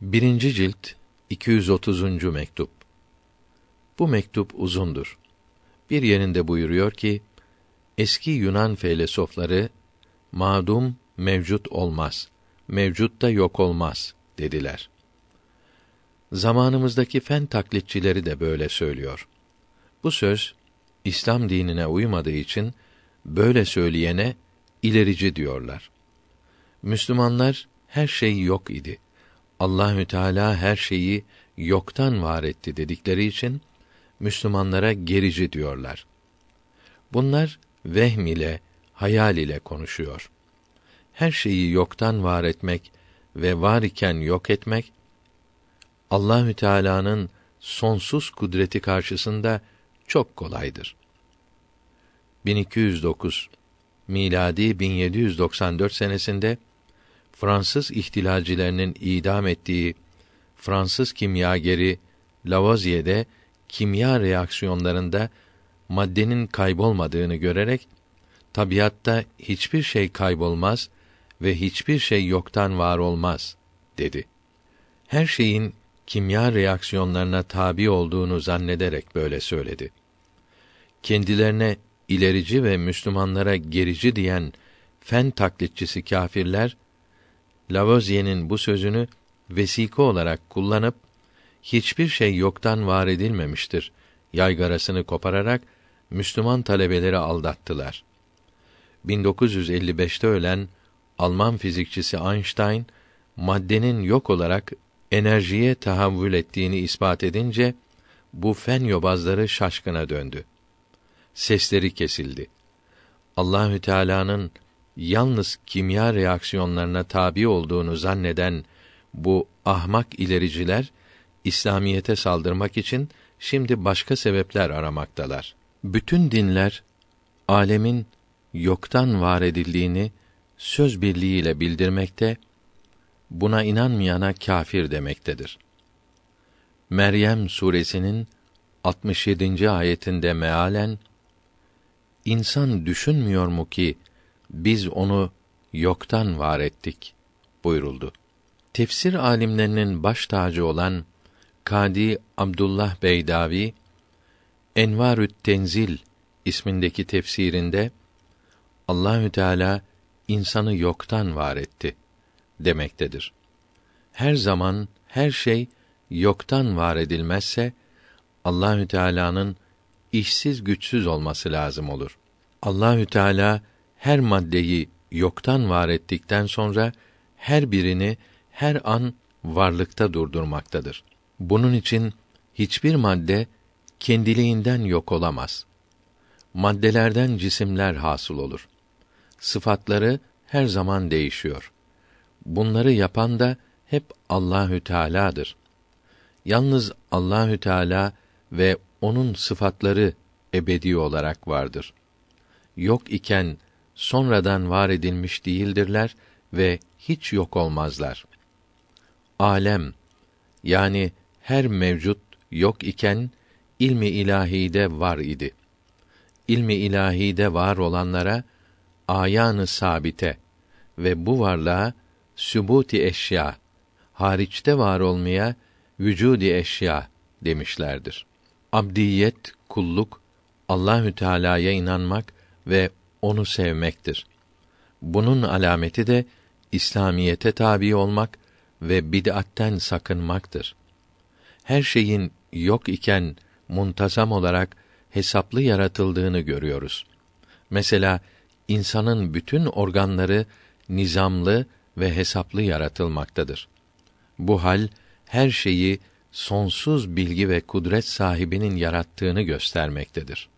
Birinci cilt 230. mektup. Bu mektup uzundur. Bir yerinde buyuruyor ki, eski Yunan felsefeleri madum mevcut olmaz, mevcut da yok olmaz dediler. Zamanımızdaki fen taklitçileri de böyle söylüyor. Bu söz İslam dinine uymadığı için böyle söyleyene ilerici diyorlar. Müslümanlar her şey yok idi. Allahü Teala her şeyi yoktan var etti dedikleri için Müslümanlara gerici diyorlar. Bunlar vehm ile, hayal ile konuşuyor. Her şeyi yoktan var etmek ve var iken yok etmek Allahü Teala'nın sonsuz kudreti karşısında çok kolaydır. 1209 miladi 1794 senesinde Fransız ihtilalcilerinin idam ettiği Fransız kimyageri Lavoisier'de kimya reaksiyonlarında maddenin kaybolmadığını görerek tabiatta hiçbir şey kaybolmaz ve hiçbir şey yoktan var olmaz dedi. Her şeyin kimya reaksiyonlarına tabi olduğunu zannederek böyle söyledi. Kendilerine ilerici ve Müslümanlara gerici diyen fen taklitçisi kâfirler Lavoisier'in bu sözünü vesika olarak kullanıp hiçbir şey yoktan var edilmemiştir yaygarasını kopararak Müslüman talebeleri aldattılar. 1955'te ölen Alman fizikçisi Einstein maddenin yok olarak enerjiye tahavvül ettiğini ispat edince bu fen yobazları şaşkına döndü. Sesleri kesildi. Allahü Teala'nın yalnız kimya reaksiyonlarına tabi olduğunu zanneden bu ahmak ilericiler İslamiyete saldırmak için şimdi başka sebepler aramaktalar. Bütün dinler alemin yoktan var edildiğini söz birliğiyle bildirmekte, buna inanmayana kâfir demektedir. Meryem suresinin 67. ayetinde mealen İnsan düşünmüyor mu ki biz onu yoktan var ettik buyuruldu. Tefsir alimlerinin baş tacı olan Kadi Abdullah Beydavi Envarü't Tenzil ismindeki tefsirinde Allahü Teala insanı yoktan var etti demektedir. Her zaman her şey yoktan var edilmezse Allahü Teala'nın işsiz güçsüz olması lazım olur. Allahü Teala her maddeyi yoktan var ettikten sonra her birini her an varlıkta durdurmaktadır. Bunun için hiçbir madde kendiliğinden yok olamaz. Maddelerden cisimler hasıl olur. Sıfatları her zaman değişiyor. Bunları yapan da hep Allahü Teala'dır. Yalnız Allahü Teala ve onun sıfatları ebedi olarak vardır. Yok iken sonradan var edilmiş değildirler ve hiç yok olmazlar. Alem yani her mevcut yok iken ilmi ilahide var idi. İlmi ilahide var olanlara ayanı sabite ve bu varlığa sübuti eşya hariçte var olmaya vücudi eşya demişlerdir. Abdiyet, kulluk Allahü Teala'ya inanmak ve onu sevmektir. Bunun alameti de İslamiyete tabi olmak ve bid'atten sakınmaktır. Her şeyin yok iken muntazam olarak hesaplı yaratıldığını görüyoruz. Mesela insanın bütün organları nizamlı ve hesaplı yaratılmaktadır. Bu hal her şeyi sonsuz bilgi ve kudret sahibinin yarattığını göstermektedir.